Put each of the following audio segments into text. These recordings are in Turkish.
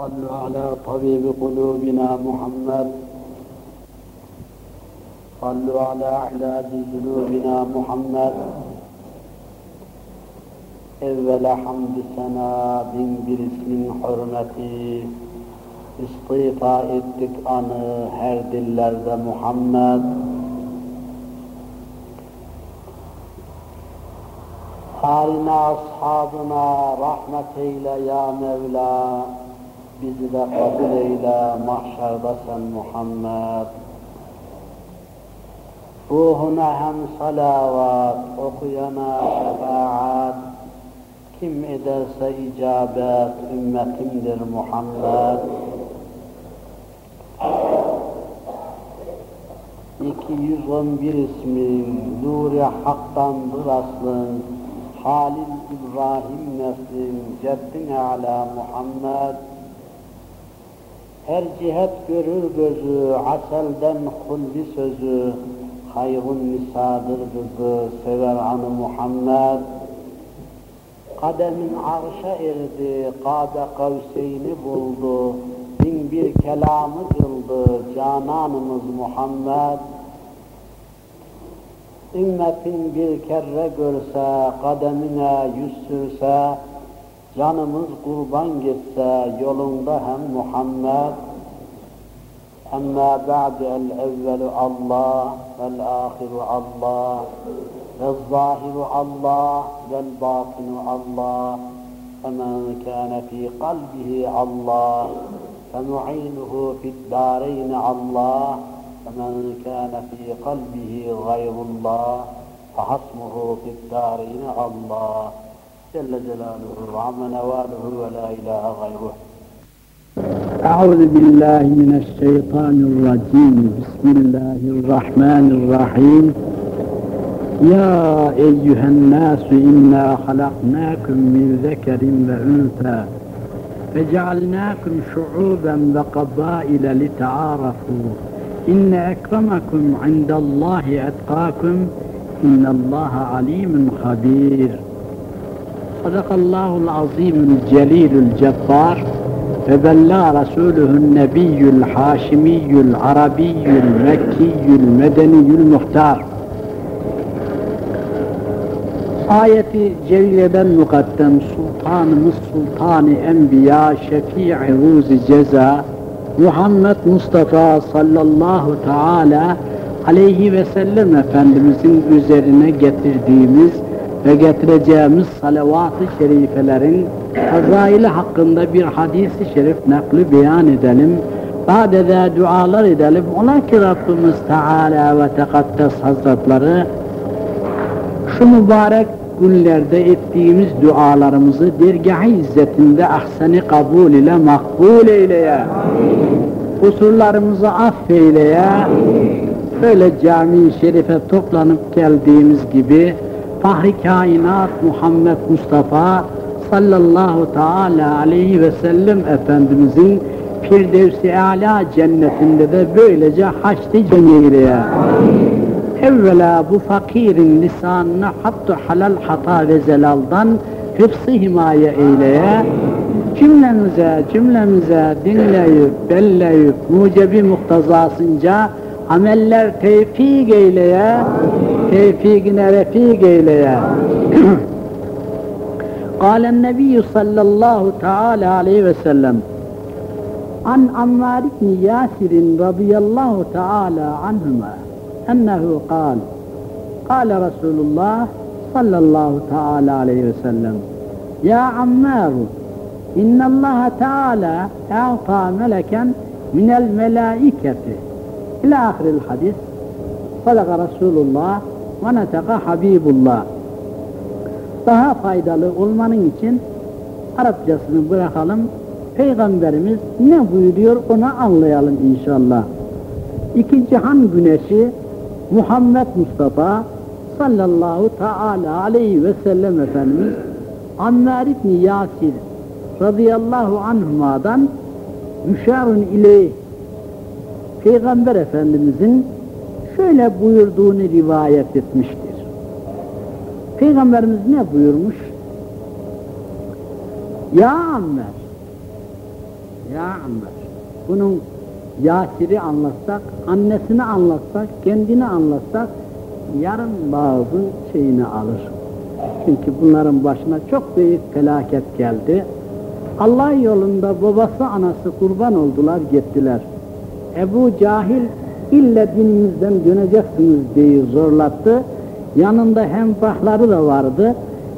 صلوا على طبيب قلوبنا محمد صلوا على علاج ذنوبنا محمد Evvela hamdü sena bin bir ismin hürmeti istifa ettik anı her dillerde Muhammed Haline ashabına rahmet eyle ya Mevla bizi de kabul eyle mahşerde sen Muhammed Ruhuna hem salavat, okuyana şefaat, kim ederse icabet ümmetimdir Muhammed. 211 ismin Nuri Hak'tandır aslın, Halil İbrahim neslin, Ceddin Ala Muhammed. Her cihet görür gözü, aselden hulvi sözü, hayrun nisadır kızı, sever anı Muhammed. Kademin arşa erdi, kabe kavseyni buldu, bin bir kelamı kıldı cananımız Muhammed. Ümmetin bir kere görse, kademine yüz sürse, canımız kurban gitse yolunda hem Muhammed. Amma ba'du el evvelu Allah, vel ahiru Allah, والظاهر الله والباطن الله فمن كان في قلبه الله فمعينه في الدارين الله فمن كان في قلبه غير الله فحصمه في الدارين الله جل جلاله وعم نواله ولا اله غيره أعوذ بالله من الشيطان الرجيم بسم الله الرحمن الرحيم يا أيها الناس إنا خلقناكم من ذكر وأنثى فجعلناكم شعوبا وقبائل لتعارفوا إن أكرمكم عند الله أتقاكم إن الله عليم خبير Sadakallahul azimül celilül cebbar ve bella rasulühün nebiyyül haşimiyyül arabiyyül mekkiyyül medeniyül muhtar. Ayeti celileden mukaddim sultanımız sultani enbiya şefii ruzi ceza Muhammed Mustafa sallallahu teala aleyhi ve sellem efendimizin üzerine getirdiğimiz ve getireceğimiz salavat-ı şerifelerin fazaili hakkında bir hadisi şerif nakli beyan edelim. Badede dualar edelim. Ola ki Rabbimiz Teala ve Tekaddes Hazretleri şu mübarek günlerde ettiğimiz dualarımızı dergah-ı izzetinde ahseni kabul ile makbul eyleye. Kusurlarımızı affeyleye. Böyle cami-i şerife toplanıp geldiğimiz gibi Fahri Kainat Muhammed Mustafa sallallahu teala aleyhi ve sellem Efendimizin Firdevs-i Ala cennetinde de böylece haçlı cemiyeye. Evvela bu fakirin lisanına hattu halal hata ve zelaldan hıfsı himaye eyleye, cümlemize, cümlemize dinleyip, belleyip, mucebi muhtazasınca ameller tevfik eyleye, tevfikine refik eyleye. Kalen Nebiyyü sallallahu teala aleyhi ve sellem An Ammar ibn Yasir radıyallahu teala anhuma ennehu kal Kale Resulullah sallallahu teala aleyhi ve sellem Ya Ammar innallaha teala e'ta meleken minel melaiketi İlâ ahiril hadis. Sadaka Resulullah ve neseka Habibullah. Daha faydalı olmanın için Arapçasını bırakalım. Peygamberimiz ne buyuruyor onu anlayalım inşallah. İki cihan güneşi Muhammed Mustafa sallallahu teala aleyhi ve sellem Efendimiz Ammar İbni Yasir radıyallahu anhuma'dan müşarun ileyh Peygamber Efendimizin şöyle buyurduğunu rivayet etmiştir. Peygamberimiz ne buyurmuş? Ya Ammer, Ya Ammer. Bunun Yasir'i anlatsak, annesini anlatsak, kendini anlatsak yarın bazı şeyini alır. Çünkü bunların başına çok büyük felaket geldi. Allah yolunda babası anası kurban oldular gittiler. Ebu Cahil ille dininizden döneceksiniz diye zorlattı. Yanında hemfahları da vardı.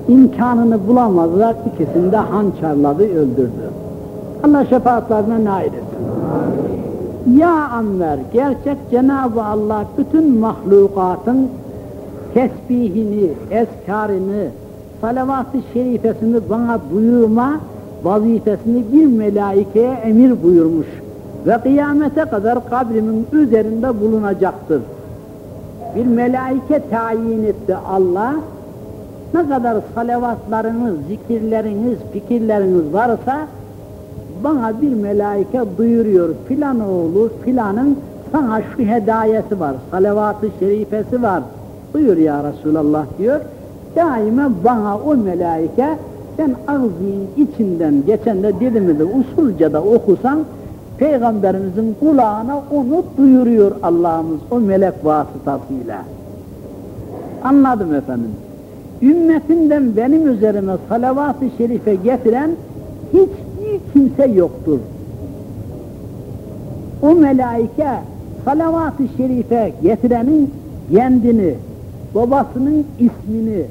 İmkanını bulamadılar. İkisini de hançerladı, öldürdü. Allah şefaatlerine nail etsin. Ya Amver, gerçek Cenab-ı Allah bütün mahlukatın tesbihini, eskarını, salavat-ı şerifesini bana buyurma vazifesini bir melaikeye emir buyurmuş ve kıyamete kadar kabrimin üzerinde bulunacaktır. Bir melaike tayin etti Allah, ne kadar salavatlarınız, zikirleriniz, fikirleriniz varsa bana bir melaike duyuruyor filan oğlu filanın sana şu hedayesi var, salavat-ı şerifesi var. Buyur ya Resulallah diyor. Daima bana o melaike sen ağzının içinden geçen de dedimi de usulca da okusan Peygamberimizin kulağına onu duyuruyor Allah'ımız o melek vasıtasıyla. Anladım efendim. Ümmetinden benim üzerime salavat-ı şerife getiren hiçbir kimse yoktur. O melaike salavat-ı şerife getirenin kendini, babasının ismini,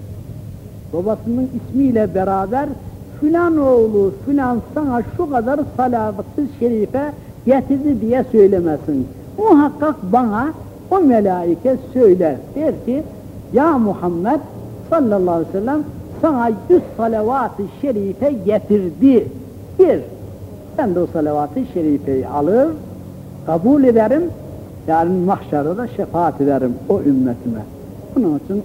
babasının ismiyle beraber filan oğlu filan sana şu kadar salavat-ı şerife getirdi diye söylemesin. Muhakkak bana o melaike söyler. Der ki ya Muhammed sallallahu aleyhi ve sellem sana yüz salavat-ı şerife getirdi. Bir, ben de o salavat-ı şerifeyi alır, kabul ederim, yarın mahşerde da şefaat ederim o ümmetime. Bunun için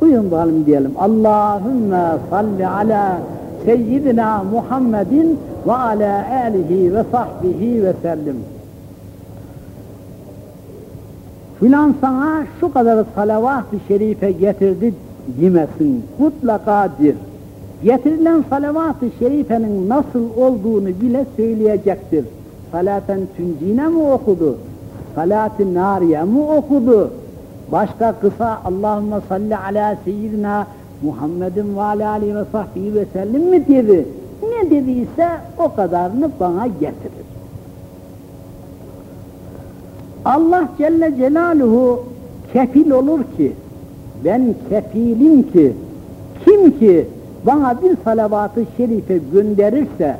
uyun bakalım diyelim. Allahümme salli ala seyyidina Muhammedin ve ala alihi ve sahbihi ve sellim. Filan sana şu kadar salavat-ı şerife getirdi demesin. Mutlaka dir. Getirilen salavat-ı şerifenin nasıl olduğunu bile söyleyecektir. Salaten tüncine mi okudu? Salat-ı nariye mi okudu? Başka kısa Allahümme salli ala seyyidina Muhammedin ve aleyhi ve sahbihi ve sellim mi dedi? Ne dediyse o kadarını bana getirir. Allah Celle Celaluhu kefil olur ki, ben kefilim ki, kim ki bana bir salavat-ı şerife gönderirse,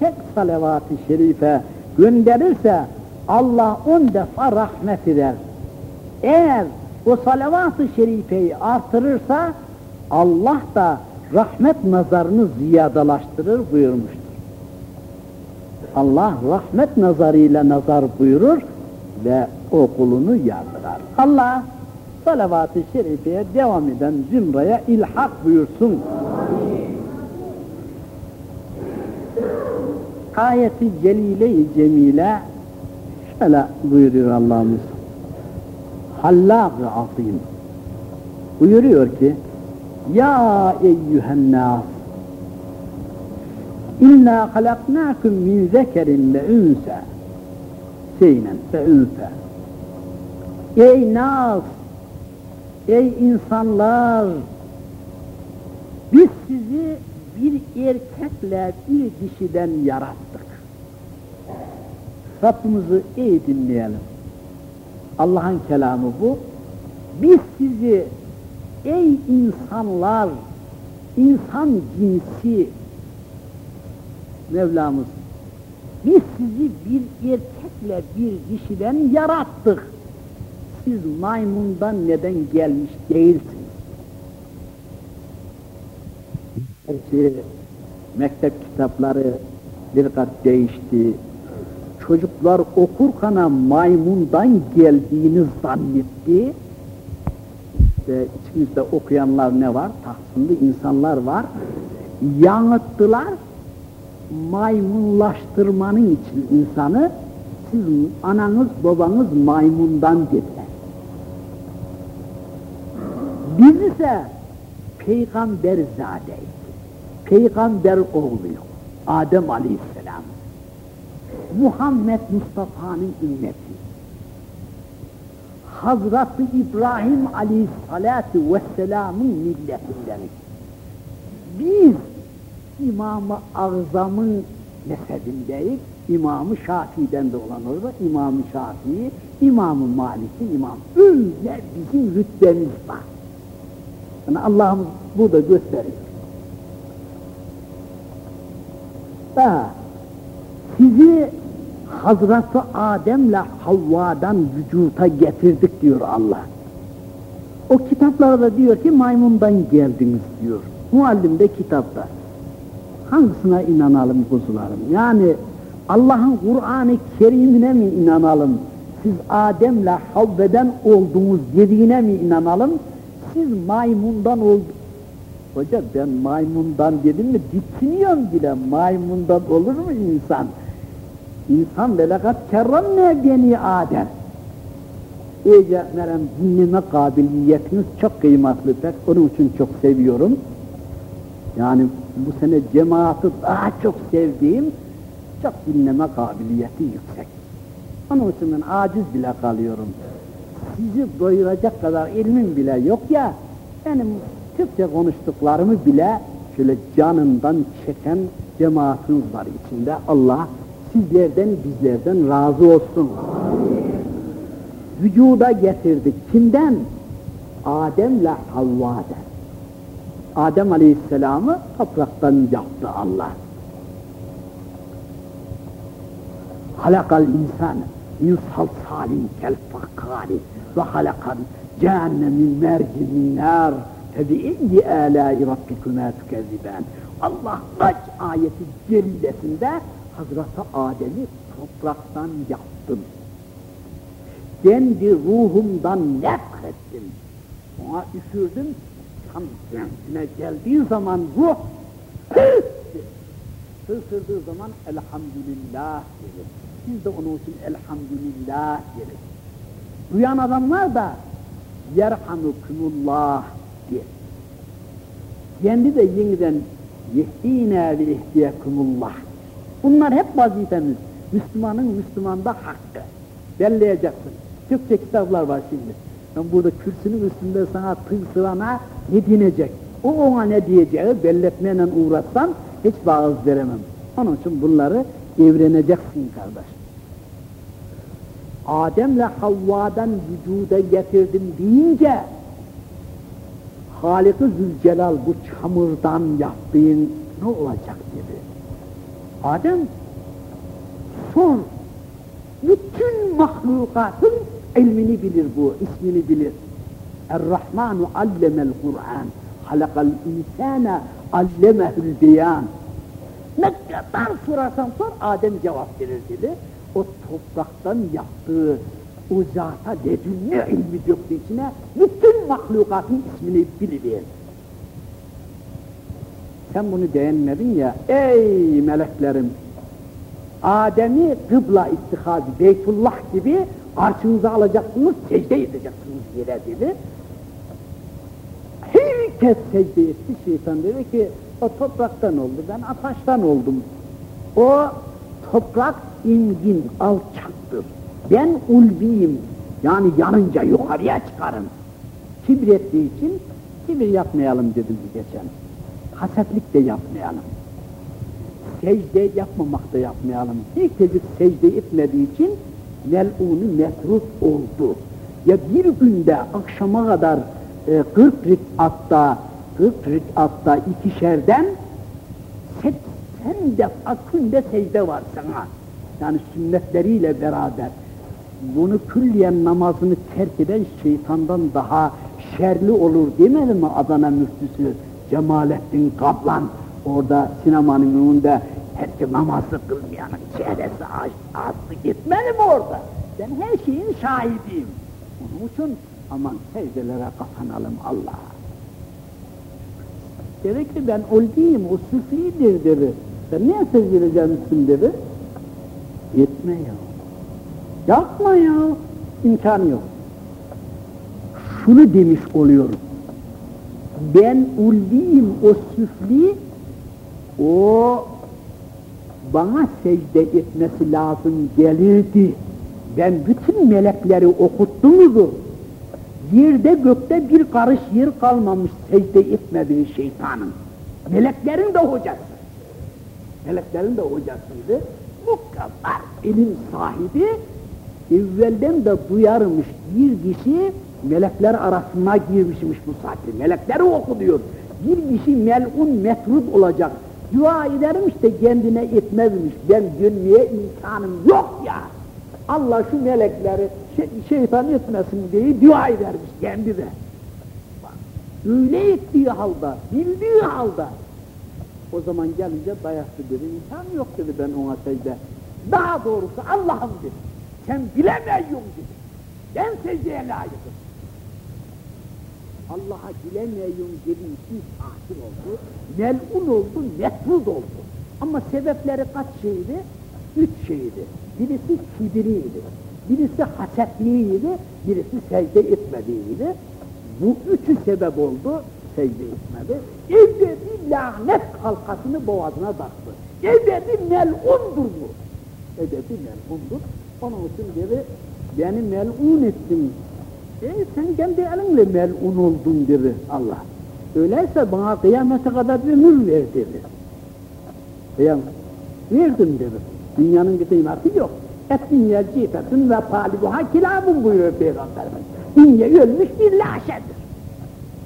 tek salavat-ı şerife gönderirse, Allah on defa rahmet eder. Eğer o salavat-ı şerifeyi artırırsa, Allah da rahmet nazarını ziyadalaştırır buyurmuştur. Allah rahmet nazarıyla nazar buyurur ve o kulunu yardırar. Allah salavat-ı şerifeye devam eden zümreye ilhak buyursun. Ayeti celile-i cemile şöyle buyuruyor Allah'ımız. Hallâg-ı azim. Buyuruyor ki Ya eyyühen nâs İnna halaknâküm min zekerin ve ünse Seynen ve ünse Ey nas Ey insanlar biz sizi bir erkekle bir dişiden yarattık. Rabbimizi iyi dinleyelim. Allah'ın kelamı bu. Biz sizi ey insanlar, insan cinsi Mevlamız biz sizi bir erkekle bir dişiden yarattık. Siz maymundan neden gelmiş değilsiniz? Gerçi mektep kitapları bir kat değişti. Çocuklar okurkana maymundan geldiğini zannetti. İşte içimizde okuyanlar ne var? Tahsinli insanlar var. Yanıttılar. Maymunlaştırmanın için insanı siz ananız babanız maymundan dediler. Biz ise peygamber zadeyiz. Peygamber oğluyuz. Adem aleyhisselam. Muhammed Mustafa'nın ümmeti. Hazreti İbrahim Aleyhisselatü Vesselam'ın milletindeniz. Biz İmam-ı Azam'ın mezhebindeyiz. İmam-ı Şafii'den de olan orada İmam-ı Şafii, İmam-ı Malik'i, İmam. Öyle bizim rütbemiz var. Yani Allah'ımız burada gösteriyor. Da sizi Hazreti Adem'le Havva'dan vücuta getirdik diyor Allah. O kitaplarda diyor ki maymundan geldiniz diyor. Muallim de kitapta. Hangisine inanalım kuzularım? Yani Allah'ın Kur'an-ı Kerim'ine mi inanalım? Siz Adem'le Havve'den oldunuz dediğine mi inanalım? Siz maymundan oldunuz. Hoca ben maymundan dedim mi dikiniyorum bile maymundan olur mu insan? İnsan velakat kerremne beni Adem. İyice merem dinleme kabiliyetiniz çok kıymetli pek onun için çok seviyorum. Yani bu sene cemaati daha çok sevdiğim çok dinleme kabiliyeti yüksek. Onun için ben aciz bile kalıyorum. Sizi doyuracak kadar ilmim bile yok ya, benim Türkçe konuştuklarımı bile şöyle canından çeken cemaatiniz var içinde. Allah sizlerden bizlerden razı olsun. Vücuda getirdik. Kimden? Adem'le Havva'den. Adem Aleyhisselam'ı topraktan yaptı Allah. halakal insan min salsalin kel fakkari ve halakal cehenne min merci min nar âlâi rabbikümâ tükezziben Allah kaç ayeti celilesinde Hazreti Adem'i topraktan yaptım. Kendi ruhumdan nefrettim. Ona üfürdüm, tam kendine geldiği zaman ruh Sığsırdığı zaman elhamdülillah dedi. Biz de onun için elhamdülillah deriz. Duyan adamlar da yerhamukumullah diye. Kendi de yeniden yehdine ve ihdiyekumullah. Bunlar hep vazifemiz. Müslümanın Müslümanda hakkı. Belleyeceksin. Türkçe kitaplar var şimdi. Ben burada kürsünün üstünde sana tığ sırana ne dinecek? O ona ne diyeceği belletmeyle uğraşsan hiç bağız veremem. Onun için bunları evreneceksin kardeş. Adem'le Havva'dan vücuda getirdim deyince Halik-i Zülcelal bu çamurdan yaptığın ne olacak. Adem sor bütün mahlukatın ilmini bilir bu, ismini bilir. Er-Rahmanu allemel Kur'an, halakal insana allemehül beyan. Ne kadar sorarsan sor, Adem cevap verir dedi. O topraktan yaptığı o zata ledünne ilmi döktü içine, bütün mahlukatın ismini biliver. Sen bunu beğenmedin ya, ey meleklerim! Adem'i kıbla istihaz, Beytullah gibi karşınıza alacaksınız, secde edeceksiniz yere dedi. Herkes secde etti, şeytan dedi ki, o topraktan oldu, ben ataştan oldum. O toprak ingin, alçaktır. Ben ulviyim, yani yanınca yukarıya çıkarım. Kibrettiği için kibir yapmayalım dedim geçen. Hasetlik de yapmayalım. Secde yapmamak da yapmayalım. Tecik secde etmediği için mel'unu metrut oldu. Ya bir günde akşama kadar e, 40 rikatta 40 rikatta ikişerden 80 defa günde secde var sana. Yani sünnetleriyle beraber. Bunu külliyen namazını terk eden şeytandan daha şerli olur demedi mi Adana müftüsü Cemalettin Kaplan? Orada sinemanın önünde herkes namazı kılmayanın çehresi astı gitmeli mi orada? Ben her şeyin şahidiyim. Onun için aman secdelere kapanalım Allah'a. Dedi ki ben ol değilim, o süflidir dedi. Sen niye secdeleyeceksin dedi. Yetme ya. Yapma ya. İmkanı yok. Şunu demiş oluyorum. Ben ulviyim, o süfli, o bana secde etmesi lazım gelirdi. Ben bütün melekleri okuttunuzu. Yerde gökte bir karış yer kalmamış secde etmediği şeytanın. Meleklerin de hocası. Meleklerin de hocasıydı. Bu kadar ilim sahibi evvelden de duyarmış bir kişi melekler arasına girmişmiş bu saatte. Melekleri oku diyor. Bir kişi melun metrud olacak. Dua edermiş de kendine etmezmiş. Ben dönmeye imkanım yok ya. Allah şu melekleri şey, şeytan etmesin diye dua edermiş kendi de. Öyle ettiği halde, bildiği halde. O zaman gelince dayaktı dedi, imkan yok dedi ben ona secde. Daha doğrusu Allah'ım dedi. Sen bilemiyorsun dedi. Ben secdeye layıkım. Allah'a bilemiyorum dediği için tahsil oldu, melun oldu, metrud oldu. Ama sebepleri kaç şeydi? Üç şeydi. Birisi kibiriydi, birisi hasetliydi, birisi secde etmediğiydi. Bu üçü sebep oldu, secde etmedi. Ebedi lanet halkasını boğazına taktı. Ebedi melundur bu. Ebedi melundur. Onun için dedi, beni melun ettin. E sen kendi elinle melun oldun dedi Allah. Öyleyse bana kıyamete kadar ömür ver dedi. Kıyam, verdim dedi. Dünyanın bir kıymeti yok. Et dünya cihetün ve talibuha kilabun buyuruyor Peygamberimiz. Dünya ölmüş bir laşedir.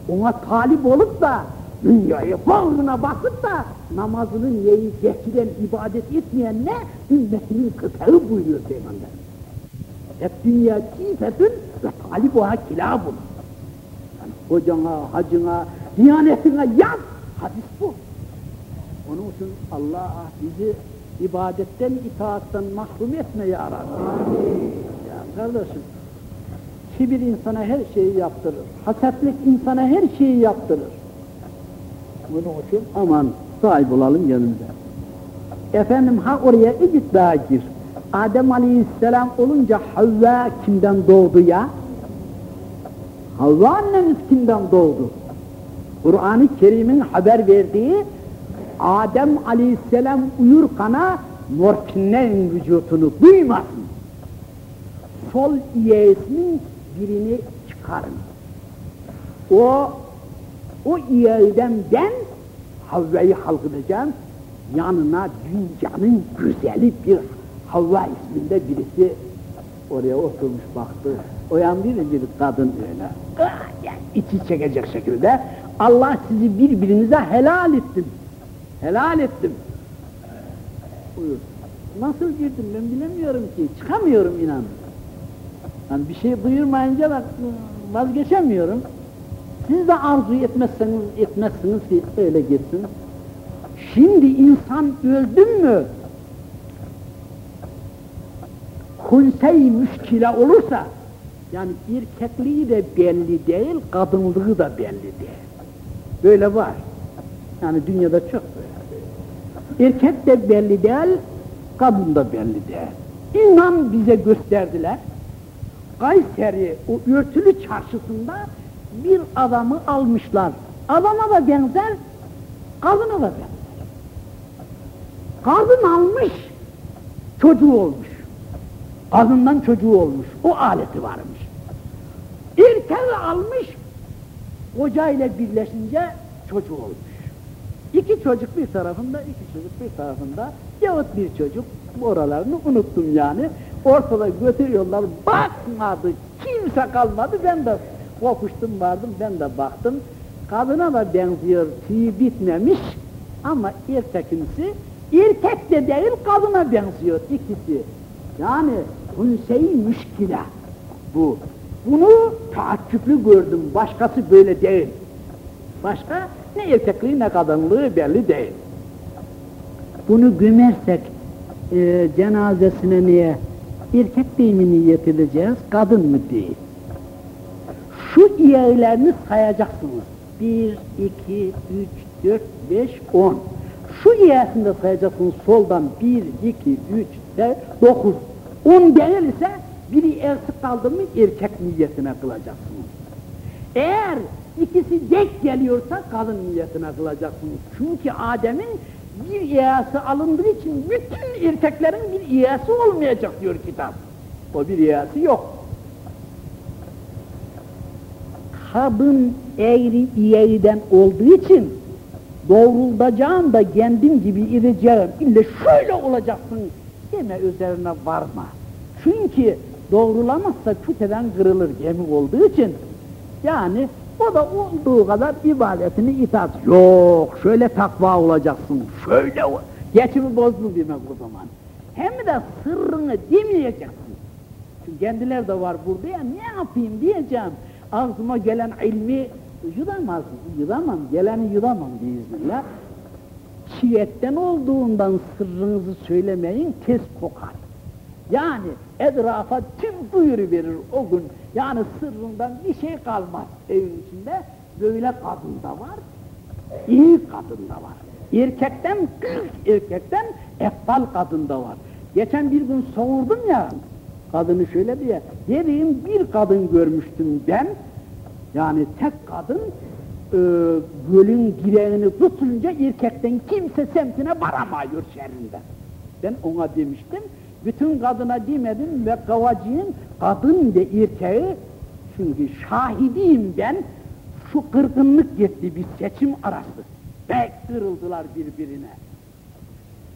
Ona talip olup da dünyayı bağrına basıp da namazının yeyi geçiren, ibadet etmeyen ne? Ümmetinin kıtağı buyuruyor Peygamber. Et dünya cihetün ve talibuha kilabun. Yani hocana, hacına, diyanetine yaz. Hadis bu. Onun için Allah bizi ibadetten, itaattan mahrum etme ya Rabbi. Ya kardeşim, kibir insana her şeyi yaptırır. Hasetlik insana her şeyi yaptırır. Bunun için aman sahip olalım yanında. Efendim ha oraya bir daha gir. Adem Aleyhisselam olunca Havva kimden doğdu ya? Havva annemiz kimden doğdu? Kur'an-ı Kerim'in haber verdiği Adem aleyhisselam uyurkana morfinlerin vücutunu duymasın. Sol iyeğisinin birini çıkarın. O o iyeğden ben Havva'yı halkıdacağım. Yanına dünyanın güzeli bir Havva isminde birisi oraya oturmuş baktı. O yan bir kadın öyle. Yani içi çekecek şekilde Allah sizi birbirinize helal ettim. Helal ettim. Buyur. Nasıl girdim ben bilemiyorum ki. Çıkamıyorum inan. Yani bir şey duyurmayınca da vazgeçemiyorum. Siz de arzu etmezseniz, etmezsiniz ki öyle gitsin. Şimdi insan öldü mü? Hunsey müşkile olursa, yani erkekliği de belli değil, kadınlığı da belli değil. Böyle var. Yani dünyada çok böyle. Erkek de belli değil, kadın da belli değil. İnan bize gösterdiler. Kayseri o örtülü çarşısında bir adamı almışlar. Adama da benzer, kadına da benzer. Kadın almış, çocuğu olmuş. Kadından çocuğu olmuş, o aleti varmış. Erkeği almış, kocayla birleşince çocuğu olmuş. İki çocuk bir tarafında, iki çocuk bir tarafında, yahut bir çocuk, oralarını unuttum yani. Ortada götürüyorlar, bakmadı, kimse kalmadı, ben de kokuştum vardım, ben de baktım. Kadına da benziyor, tüyü bitmemiş ama erkekimsi, erkek de değil, kadına benziyor ikisi. Yani hünseyi müşkile bu. Bunu taaccüplü gördüm, başkası böyle değil. Başka ne erkekliği ne kadınlığı belli değil. Bunu gömersek e, cenazesine niye erkek değil mi niyet edeceğiz, kadın mı değil? Şu iğerlerini sayacaksınız. Bir, iki, üç, dört, beş, on. Şu iğesinde sayacaksınız soldan bir, iki, üç, dört, dokuz. On değil ise biri ersik kaldı mı erkek niyetine kılacaksınız. Eğer ikisi dek geliyorsa kadın niyetine kılacaksınız. Çünkü Adem'in bir iyası alındığı için bütün erkeklerin bir iyası olmayacak diyor kitap. O bir iyası yok. Kadın eğri iğriden olduğu için doğrultacağım da kendim gibi edeceğim, ille şöyle olacaksın deme üzerine varma. Çünkü doğrulamazsa küteden kırılır gemi olduğu için yani o da olduğu kadar ibadetini itaat. Yok şöyle takva olacaksın, şöyle o. Geçimi bozdun demek o zaman. Hem de sırrını demeyeceksin. Çünkü kendiler de var burada ya ne yapayım diyeceğim. Ağzıma gelen ilmi yudamaz, yudamam, geleni yudamam biiznillah. Çiğetten olduğundan sırrınızı söylemeyin, tez kokar. Yani etrafa tüm duyuru verir o gün. Yani sırrından bir şey kalmaz evin içinde. Böyle kadın da var, iyi kadın da var. Erkekten, erkekten eftal kadın da var. Geçen bir gün sordum ya, kadını şöyle diye, dediğim bir kadın görmüştüm ben, yani tek kadın, e, gölün gireğini tutunca erkekten kimse semtine varamıyor şerrinden. Ben ona demiştim, bütün kadına demedim ve kavacıyım, kadın ve erkeği, çünkü şahidiyim ben, şu kırgınlık gitti bir seçim arası. Pek kırıldılar birbirine.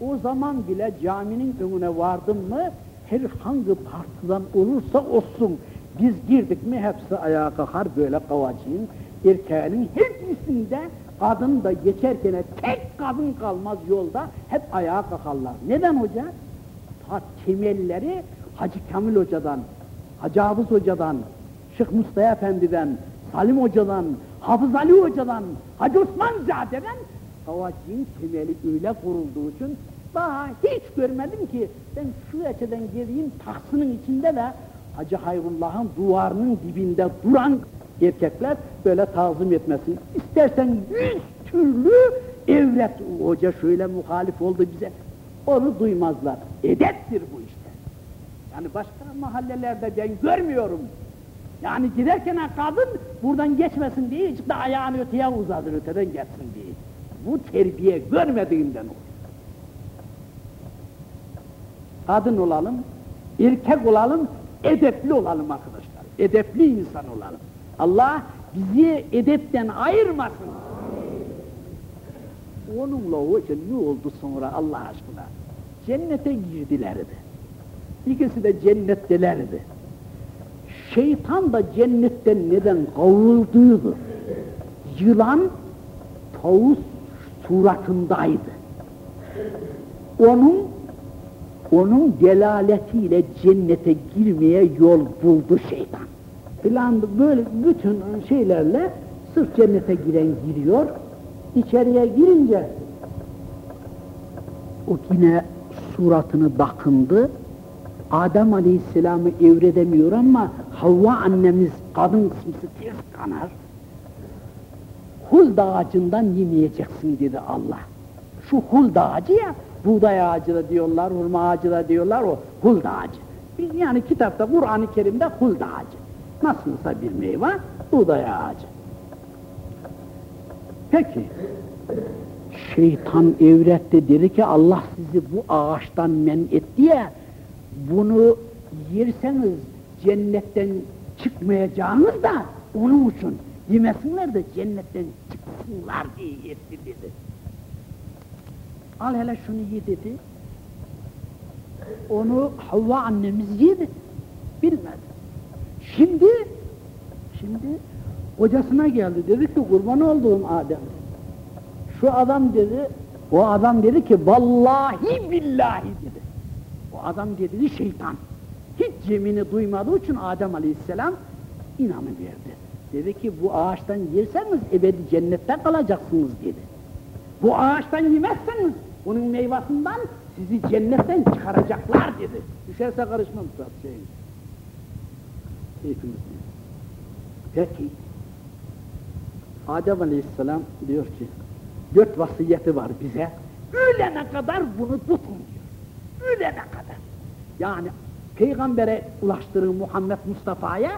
O zaman bile caminin önüne vardım mı, herhangi partiden olursa olsun, biz girdik mi hepsi ayağa kalkar böyle kavacıyım. Erkeğinin hepsinde kadın da geçerken tek kadın kalmaz yolda hep ayağa kalkarlar. Neden hoca? Ta temelleri Hacı Kamil Hoca'dan, Hacı Hafız Hoca'dan, Şeyh Mustafa Efendi'den, Salim Hoca'dan, Hafız Ali Hoca'dan, Hacı Osman Zade'den Kavacığın temeli öyle kurulduğu için daha hiç görmedim ki ben şu açıdan geleyim taksının içinde de Hacı Hayrullah'ın duvarının dibinde duran erkekler böyle tazım etmesin. İstersen yüz türlü evret hoca şöyle muhalif oldu bize. Onu duymazlar. Edeptir bu işte. Yani başka mahallelerde ben görmüyorum. Yani giderken kadın buradan geçmesin diye de ayağını öteye uzadır öteden geçsin diye. Bu terbiye görmediğinden olur. Kadın olalım, erkek olalım, edepli olalım arkadaşlar. Edepli insan olalım. Allah bizi edepten ayırmasın. Onunla o için ne oldu sonra Allah aşkına? Cennete girdilerdi. İkisi de cennettelerdi. Şeytan da cennetten neden kavulduydu? Yılan tavus suratındaydı. Onun onun delaletiyle cennete girmeye yol buldu şeytan. Filan böyle bütün şeylerle sırf cennete giren giriyor. İçeriye girince o yine suratını bakındı. Adem Aleyhisselam'ı evredemiyor ama Havva annemiz kadın kısmısı tez kanar. Huld ağacından yemeyeceksin dedi Allah. Şu huld ağacı ya, buğday ağacı da diyorlar, hurma ağacı da diyorlar, o huld ağacı. Yani kitapta, Kur'an-ı Kerim'de huld ağacı. Nasılsa bir meyve, buğday ağacı. Peki, şeytan evretti dedi ki Allah sizi bu ağaçtan men etti ya, bunu yerseniz cennetten çıkmayacağınız da onun için yemesinler de cennetten çıksınlar diye etti dedi. Al hele şunu ye dedi. Onu Havva annemiz yedi. Bilmedi. Şimdi, şimdi kocasına geldi. Dedi ki kurban olduğum Adem. Şu adam dedi, o adam dedi ki vallahi billahi dedi. O adam dedi şeytan. Hiç yemini duymadığı için Adem aleyhisselam inanıverdi. Dedi ki bu ağaçtan yerseniz ebedi cennette kalacaksınız dedi. Bu ağaçtan yemezseniz onun meyvasından sizi cennetten çıkaracaklar dedi. Düşerse karışmam zat şeyin. Keyfimiz Peki. Adem aleyhisselam diyor ki dört vasiyeti var bize. Ölene kadar bunu tutun diyor. Ölene kadar. Yani peygambere ulaştırın Muhammed Mustafa'ya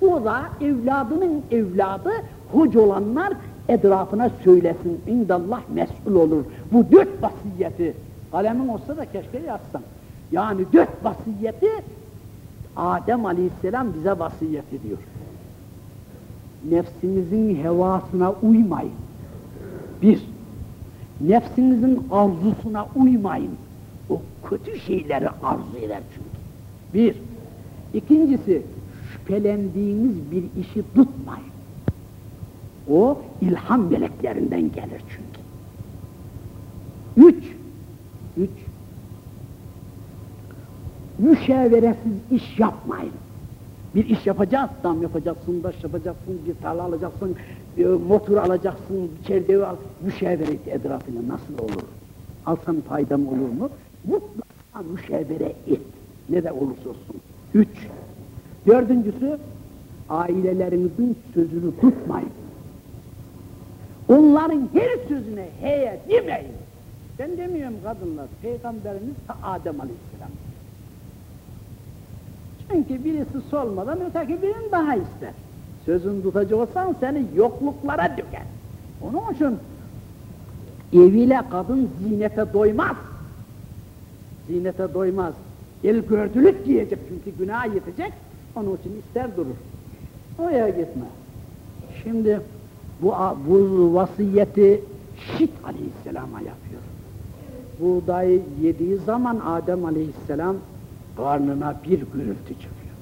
o da evladının evladı hoca olanlar etrafına söylesin. İndallah mesul olur. Bu dört vasiyeti. Kalemin olsa da keşke yazsam. Yani dört vasiyeti Adem Aleyhisselam bize vasiyet ediyor. Nefsinizin hevasına uymayın. Bir, nefsinizin arzusuna uymayın. O kötü şeyleri arzu eder çünkü. Bir. İkincisi, şüphelendiğiniz bir işi tutmayın. O ilham meleklerinden gelir çünkü. Üç, üç, müşaveresiz iş yapmayın. Bir iş yapacağız, dam yapacaksın, baş yapacaksın, bir tarla alacaksın, e, motor alacaksın, çerdeği al. Müşavere et etrafına nasıl olur? Alsan faydam olur mu? Mutlaka müşavere et. Ne de olursa olsun. Üç. Dördüncüsü, ailelerinizin sözünü tutmayın. Onların her sözüne heye demeyin. Ben demiyorum kadınlar, Peygamberimiz ta Adem Aleyhisselam. Çünkü birisi solmadan öteki birini daha ister. Sözün tutacak olsan seni yokluklara döker. Onun için eviyle kadın zinete doymaz. Zinete doymaz. El gördülük diyecek çünkü günah yetecek. Onun için ister durur. Oraya gitme. Şimdi bu, bu vasiyeti Şit aleyhisselama yapıyor. Buğdayı yediği zaman Adem aleyhisselam karnına bir gürültü çıkıyor.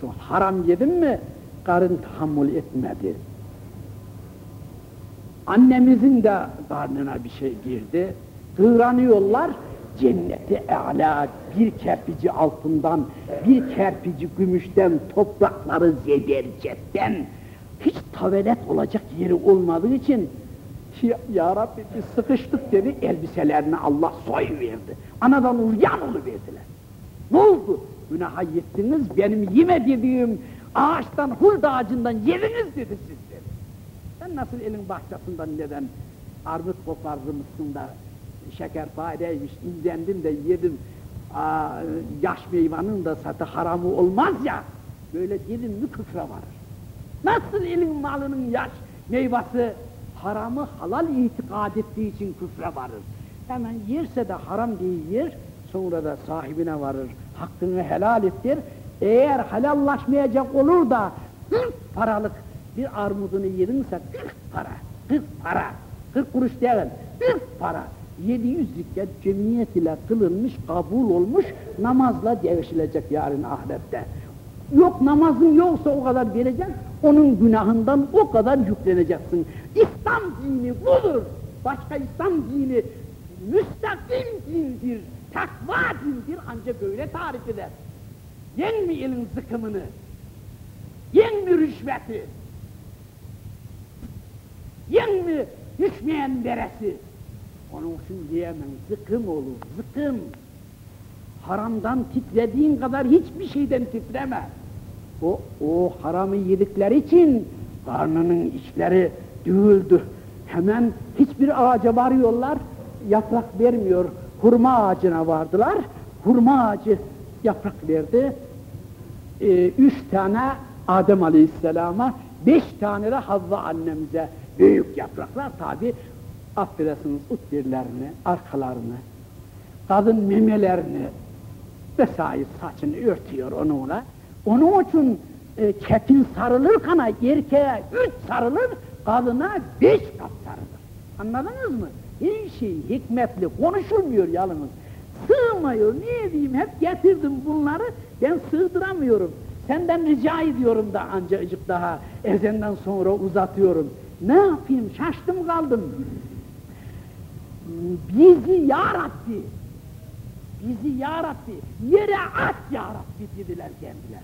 Çünkü haram yedin mi karın tahammül etmedi. Annemizin de karnına bir şey girdi. Kıvranıyorlar, cenneti e'la bir kerpici altından, bir kerpici gümüşten, toprakları zedercetten, hiç tavelet olacak yeri olmadığı için ya, ya Rabbi biz sıkıştık dedi, elbiselerini Allah soy verdi. Anadan uyan verdiler. Ne oldu? Günaha yettiniz, benim yeme dediğim ağaçtan, hurda ağacından yediniz dedi siz dedi. Sen nasıl elin bahçesinden neden armut koparmışsın da şekerpareymiş, incendim de yedim, Aa, yaş meyvanın da satı haramı olmaz ya, böyle yedin mi küfre varır. Nasıl elin malının yaş meyvası haramı halal itikad ettiği için küfre varır. Hemen yerse de haram diye yer, sonra da sahibine varır. Hakkını helal ettir. Eğer helallaşmayacak olur da 40 paralık bir armudunu yedinse 40 para, 40 para, 40 kuruş değil, 40 para. 700 ziket cemiyet ile kılınmış, kabul olmuş, namazla devşilecek yarın ahirette. Yok namazın yoksa o kadar verecek, onun günahından o kadar yükleneceksin. İslam dini budur. Başka İslam dini müstakim dindir, takva dindir ancak böyle tarif eder. Yen mi elin zıkımını? Yen mi rüşveti? Yen mi düşmeyen beresi? Onun için diyemem, zıkım olur, zıkım. Haramdan titrediğin kadar hiçbir şeyden titreme. O, o haramı yedikleri için karnının içleri düğüldü. Hemen hiçbir ağaca varıyorlar, yaprak vermiyor. Hurma ağacına vardılar, hurma ağacı yaprak verdi. Ee, üç tane Adem Aleyhisselam'a, beş tane de Havva annemize büyük yapraklar tabi affedersiniz utbirlerini, arkalarını, kadın memelerini vesaire saçını örtüyor onunla. Onun için e, kefin sarılır kana erkeğe üç sarılır, kadına beş kat sarılır. Anladınız mı? Her şey hikmetli, konuşulmuyor yalnız. Sığmıyor, ne diyeyim, hep getirdim bunları, ben sığdıramıyorum. Senden rica ediyorum da ancacık daha ezenden sonra uzatıyorum. Ne yapayım, şaştım kaldım. Bizi ya Rabbi, bizi ya Rabbi, yere at ya Rabbi dediler kendiler.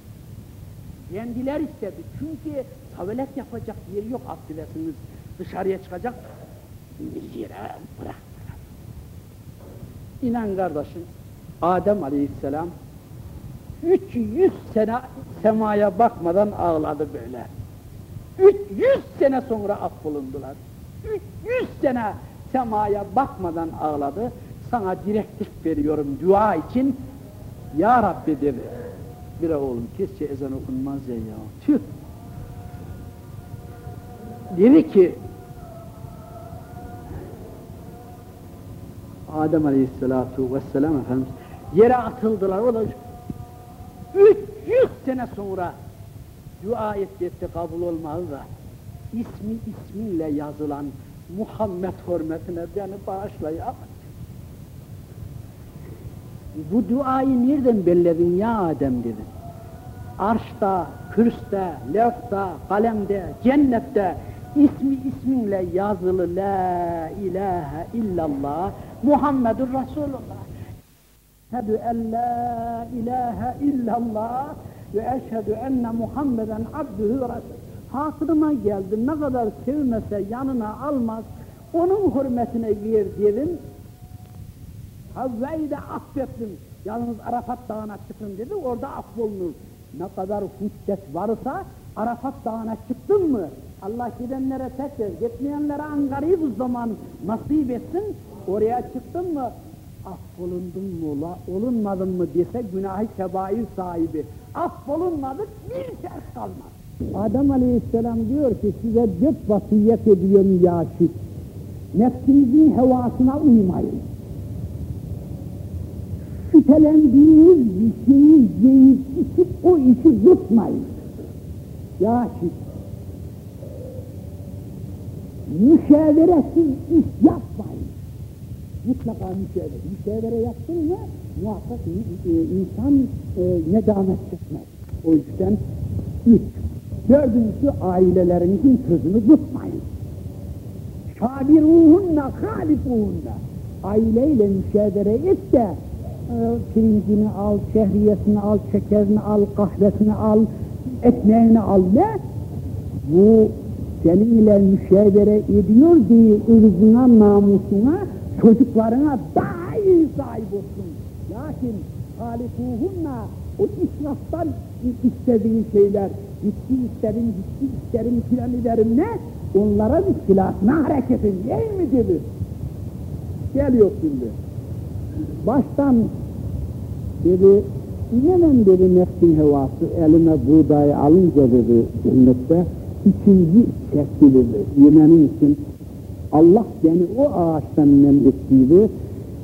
Kendiler istedi. Çünkü tavelet yapacak yeri yok affedersiniz. Dışarıya çıkacak yere bıraktılar. İnan kardeşim, Adem Aleyhisselam 300 sene semaya bakmadan ağladı böyle. 300 sene sonra affolundular. 300 sene semaya bakmadan ağladı. Sana direktif veriyorum dua için. Ya Rabbi dedi. Bir oğlum kesçe ezan okunmaz ya ya. Tüh. Dedi ki Adem Aleyhisselatu Vesselam Efendimiz yere atıldılar. O da 300 sene sonra dua etti kabul olmadı da ismi isminle yazılan Muhammed hürmetine beni bağışla ya. Bu duayı nereden belledin ya Adem dedi. Arşta, kürste, lefta, kalemde, cennette ismi isminle yazılı La ilahe illallah Muhammedur Resulullah. Eşhedü en la ilahe illallah ve eşhedü enne Muhammeden abdühü resul. Hatırıma geldi ne kadar sevmese yanına almaz onun hürmetine ver dedim. Havva'yı da affettim. Yalnız Arafat Dağı'na çıkın dedi, orada affolunur. Ne kadar hüccet varsa Arafat Dağı'na çıktın mı? Allah gidenlere tekrar, gitmeyenlere angarıyı bu zaman nasip etsin. Oraya çıktın mı? Affolundun mu la, olunmadın mı dese günahı kebair sahibi. Affolunmadık bir ders kalmaz. Adem Aleyhisselam diyor ki size dört vasiyet ediyorum ya şit. Nefsinizin hevasına uymayın şüphelendiğiniz bir şeyi yiyip o işi tutmayın. Ya şüp. Müşaveresiz iş yapmayın. Mutlaka. Müşavere yaptın mı muhakkak e, insan e, nedamet çekmez. O yüzden üç. Dördüncüsü ailelerinizin sözünü tutmayın. Şabiruhunna halifuhunna. Aileyle müşavere et de pirincini al, şehriyesini al, şekerini al, kahvesini al, ekmeğini al ne? Bu seninle müşavere ediyor diye ırzına, namusuna, çocuklarına daha iyi sahip olsun. Lakin halikuhunna o israftan istediğin şeyler, ciddi isterim, ciddi isterim filan ederim ne? Onlara bir silahına hareketin değil mi gibi? Geliyor şimdi. Baştan dedi, yemem dedi nefsin hevası, elime buğdayı alınca dedi cennette, ikinci şekli yemenin için Allah beni o ağaçtan memlektiydi,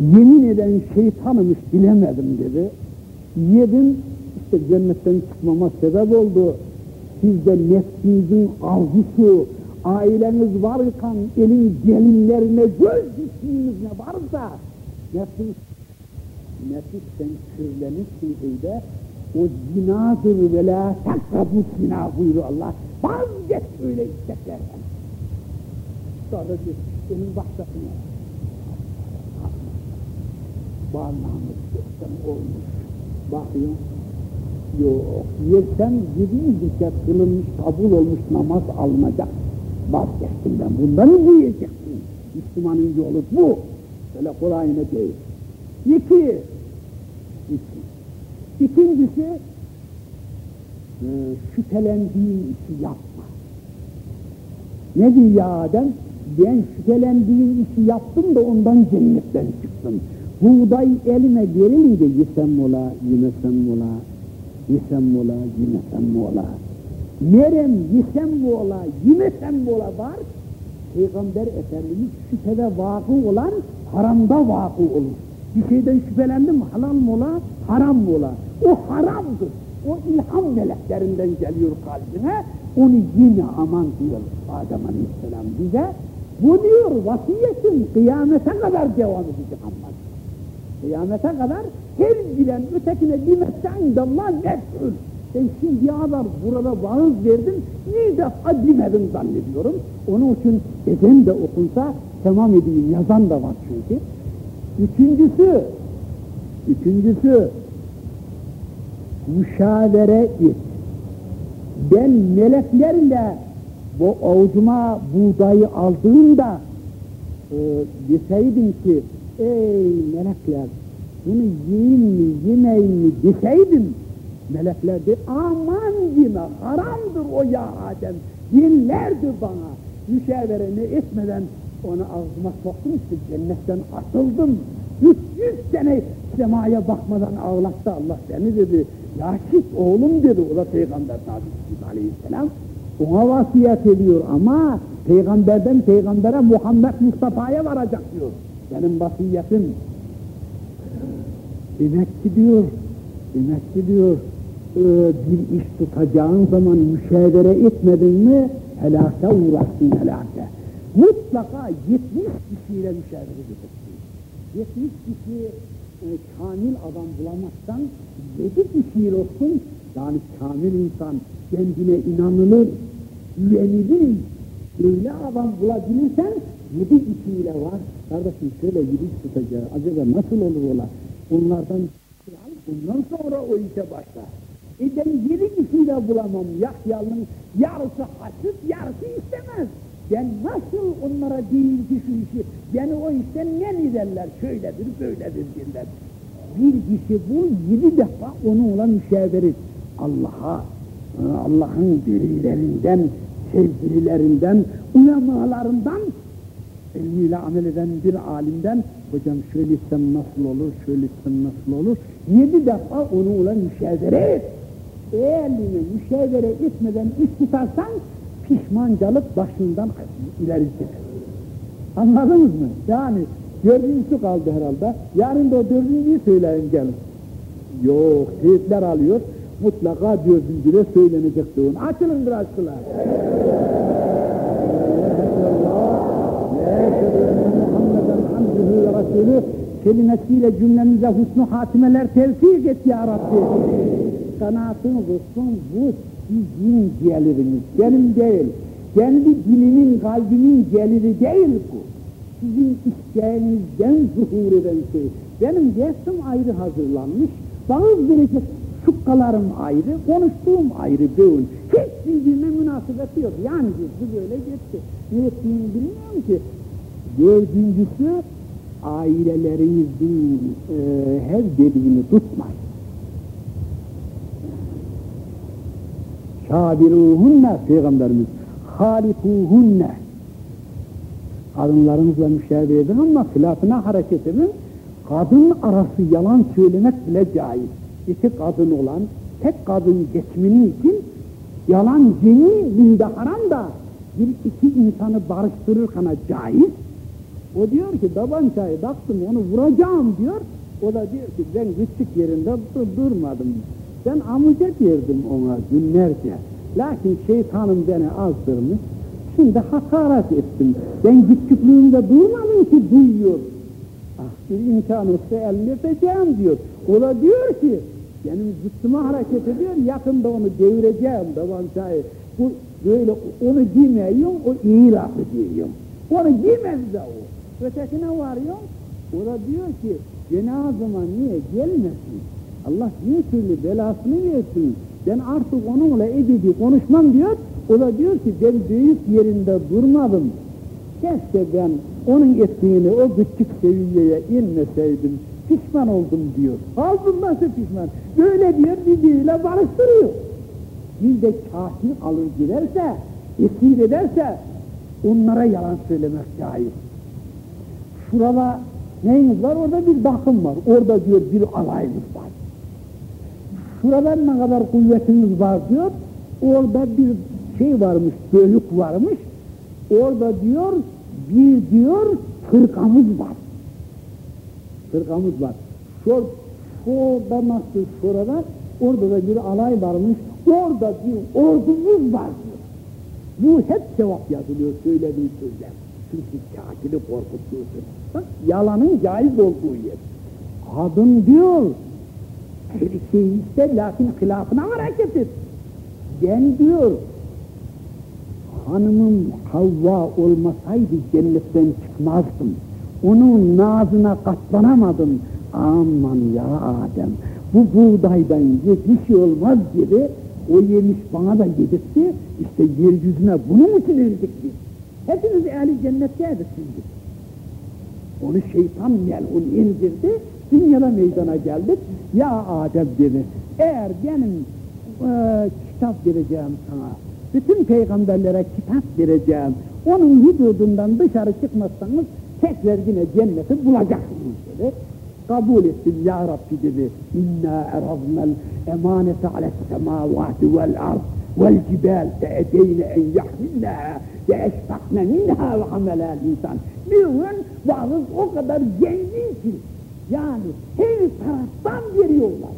yemin eden şeytanımış bilemedim dedi. Yedim, işte cennetten çıkmama sebep oldu. Sizde nefsinizin arzusu, aileniz varken elin gelinlerine göz diktiğiniz ne varsa, nefsin nefisten kirlenirsin öyle, o zinadır ve la takrabu zina buyuruyor Allah. Vazgeç öyle isteklerden. Sonra diyor, senin bahçesine. Bağlamış, yoktan olmuş. Bakıyor, yok. Yersen yedi zikret kılınmış, kabul olmuş namaz alınacak. Vazgeçtim ben, bundan mı yiyeceksin? Müslümanın yolu bu. Böyle kolay ne değil. İki, iki. İkincisi, e, şüphelendiğin işi yapma. Ne diyor ya Adem? Ben şüphelendiğim işi yaptım da ondan cennetten çıktım. Buğday elime veriliydi yesem mola, yemesem mola, yesem mola, yemesem mola. Nerem yesem mola, yemesem mola var. Peygamber Efendimiz şüphede vakı olan haramda vakı olur. Bir şeyden şüphelendim halal mı ola, haram mı ola? O haramdır. O ilham meleklerinden geliyor kalbine. Onu yine aman diyor Adem Aleyhisselam bize. Bu diyor vasiyetin kıyamete kadar devam edecek ama. Kıyamete kadar her bilen ötekine bilmezse indallah nefsül. Sen şimdiye kadar burada vaaz verdin, bir defa bilmedin zannediyorum. Onun için eden de okunsa tamam edeyim, yazan da var çünkü. Üçüncüsü, üçüncüsü müşavere et. Ben meleklerle bu avucuma buğdayı aldığımda e, deseydim ki ey melekler bunu yiyin mi yemeyin mi? deseydim melekler de aman yine haramdır o ya Adem. Dinlerdi bana. Müşavereni etmeden onu ağzıma soktum işte cennetten atıldım. 300 sene semaya bakmadan ağlattı Allah beni dedi. Ya git oğlum dedi o da Peygamber Nabi Aleyhisselam. Ona vasiyet ediyor ama peygamberden peygambere Muhammed Mustafa'ya varacak diyor. benim vasiyetim. Demek ki diyor, demek ki diyor, e, bir iş tutacağın zaman müşavere etmedin mi, helake uğrarsın helake. Mutlaka 70 kişiyle müşavere edeceksin. 70 kişi e, kamil adam bulamazsan, 7 kişiyle olsun, yani kamil insan kendine inanılır, güvenilir, öyle adam bulabilirsen, 7 kişiyle var. Kardeşim şöyle yürüyüş tutacağı, acaba nasıl olur ola? Onlardan Bundan sonra o işe başlar. E ben yedi kişiyle bulamam. Yahya'nın yarısı haçıp yarısı istemez. Ben nasıl onlara diyeyim ki şu işi, beni o işten men ederler, şöyledir, böyledir derler. Bir kişi bul, yedi defa onu ona müşavere et. Allah'a, Allah'ın delillerinden, sevgililerinden, ulemalarından, ilmiyle amel eden bir alimden, hocam şöyle etsem nasıl olur, şöyle etsem nasıl olur, yedi defa onu ona müşavere et. Eğer müşavere etmeden iş tutarsan, pişmancalık başından ileri gider. Anladınız mı? Yani dördüncüsü kaldı herhalde. Yarın da o dördüncüyü söyleyin gelin. Yok, teyitler alıyor. Mutlaka dördüncüde söylenecek doğun. Açılın biraz ve Resulü kelimesiyle cümlemize husnu hatimeler tevfik et ya Rabbi. Kanaatınız olsun bu sizin geliriniz, benim değil. Kendi dilimin, kalbimin geliri değil bu. Sizin isteğinizden zuhur eden şey. Benim dersim ayrı hazırlanmış, bazı verecek şukkalarım ayrı, konuştuğum ayrı böyle. Hiç birbirine münasebeti yok. Yani bu böyle geçti. Ne ettiğimi bilmiyorum ki. Dördüncüsü, ailelerinizin e, her dediğini tutmayın. Şabiruhunne Peygamberimiz. Halikuhunne kadınlarınızla müşahede edin ama hilafına hareket edin. Kadın arası yalan söylemek bile caiz. İki kadın olan tek kadın geçminin için yalan cemi dinde haram da bir iki insanı barıştırırken caiz. O diyor ki tabancayı taktım onu vuracağım diyor. O da diyor ki ben küçük yerinde dur, durmadım ben amuca verdim ona günlerce. Lakin şeytanım beni azdırmış. Şimdi hakaret ettim. Ben küçüklüğümde duymadım ki duyuyor. Ah bir imkan olsa elini öpeceğim diyor. O da diyor ki benim zıttıma hareket ediyor. Yakında onu devireceğim davancayı. Bu böyle onu giymiyorum, o iyi laf ediyorum. Onu giymez de o. Ötekine varıyor. O da diyor ki cenazıma niye gelmesin? Allah bin türlü belasını versin. Ben artık onunla ebedi konuşmam diyor. O da diyor ki ben büyük yerinde durmadım. Keşke ben onun ettiğini o küçük seviyeye inmeseydim. Pişman oldum diyor. Aldım nasıl pişman? Böyle diyor birbiriyle barıştırıyor. Bir de kafir alır giderse, esir ederse onlara yalan söylemek caiz. Şurada neyiniz var? Orada bir bakım var. Orada diyor bir alayımız var şuradan ne kadar kuvvetiniz var diyor, orada bir şey varmış, bölük varmış, orada diyor, bir diyor, fırkamız var. Fırkamız var. Şur, şurada nasıl şurada, orada da bir alay varmış, orada bir ordumuz var diyor. Bu hep sevap yazılıyor söylediği sözler. Çünkü kafiri korkutuyorsun. Bak yalanın caiz olduğu yer. Kadın diyor, bir şey iste lakin hilafına hareket et. Ben diyor, hanımım Havva olmasaydı cennetten çıkmazdım. Onun nazına katlanamadım. Aman ya Adem, bu buğdaydan yetmiş şey olmaz gibi, o yemiş bana da yedirtti, işte yeryüzüne bunun için indik biz. Hepiniz ehli cennettedir şimdi. Onu şeytan melun indirdi, dünyada meydana geldik. Ya Adem dedi, eğer benim e, kitap vereceğim sana, bütün peygamberlere kitap vereceğim, onun vücudundan dışarı çıkmazsanız tekrar yine cenneti bulacaksınız dedi. Kabul ettim ya Rabbi dedi. İnna erazmel emanete ales semavati vel ard vel cibel e'edeyne en yahmillâhe ve eştakne minhâ ve hamelâl insan. Bir gün varız o kadar zengin ki, yani her taraftan veriyorlar.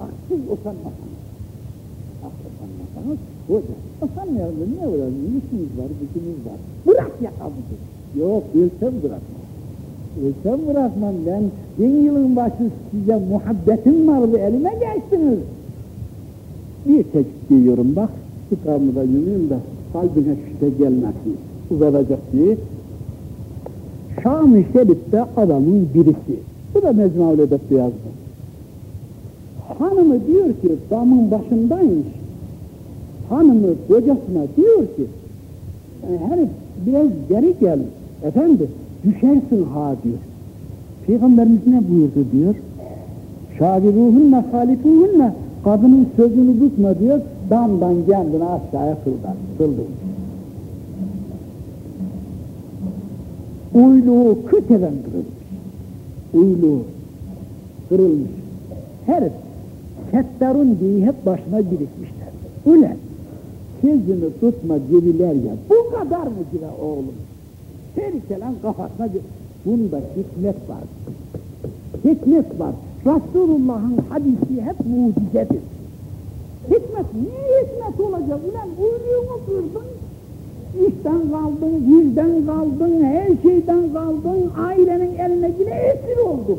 Ah siz utanmasanız, utanmasanız, o da utanmayalım ne olur, işimiz var, gücümüz var. Bırak yakamızı. Yok, ölsem bırakmam. Ölsem bırakmam ben. Bin yılın başı size muhabbetim vardı, elime geçtiniz. Bir tek diyorum bak, kitabımı da yumuyum da kalbine şüphe gelmesin. Uzatacak diye. Şam-ı Şerif'te adamın birisi. Bu da Mecmuaül Edep'te yazdı. Hanımı diyor ki, damın başındaymış. Hanımı kocasına diyor ki, e, hani biraz geri gel, efendi, düşersin ha diyor. Peygamberimiz ne buyurdu diyor. Şagiruhunla halifuhunla kadının sözünü tutma diyor, damdan kendini aşağıya fırlar, fırlıyor. Uyluğu küteden kırılmış. Uyluğu kırılmış. Herif settarun diye hep başına birikmişler. Ulan sözünü tutma gibiler ya. Bu kadar mı gibi oğlum? Tehlikelen kafasına bir... Bunda hikmet var. Hikmet var. Resulullah'ın hadisi hep mucizedir. Hikmet, niye hikmet olacak? Ulan uyluğumu kırdın, işten kaldın, yüzden kaldın, her şeyden kaldın, ailenin eline yine esir oldun.